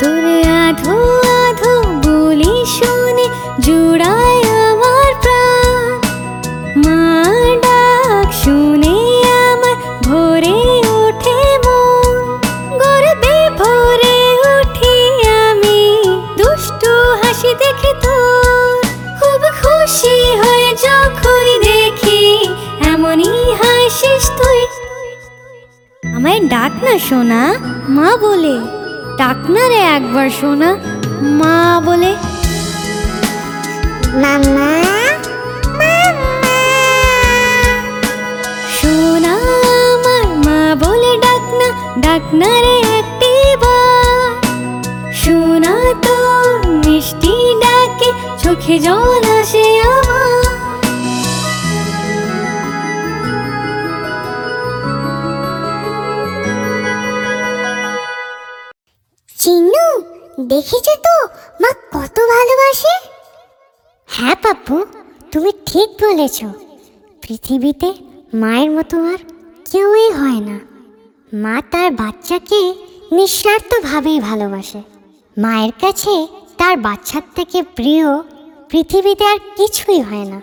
তোরে আধো আধো বলি শুনে জুড়ায় আমার প্রাণ। মা ডাক শুনে আমার ভোরে ওঠে মন। গর্বে ভোরে উঠি আমি, দুষ্ট হাসি দেখে তো। খুব খুশি হয়ে যখন দেখি এমনই হাসিস তুই। আমায় ডাক না শোনা মা বলে। ডাক না রে একবার সোনা মা বলে সোনা আমার মা বলে ডাক না ডাক না রে একটি বার। সোনা তো মিষ্টি ডাকে চোখে জল আসে আমার চিনু দেখেছ তো? মা কত ভালোবাসে। হ্যাঁ পাপ্পু, তুমি ঠিক বলেছ। পৃথিবীতে মায়ের মতো আর কেউই হয় না। মা তার বাচ্চাকে নিঃস্বার্থভাবেই ভালোবাসে। মায়ের কাছে তার বাচ্চার থেকে প্রিয় পৃথিবীতে আর কিছুই হয় না।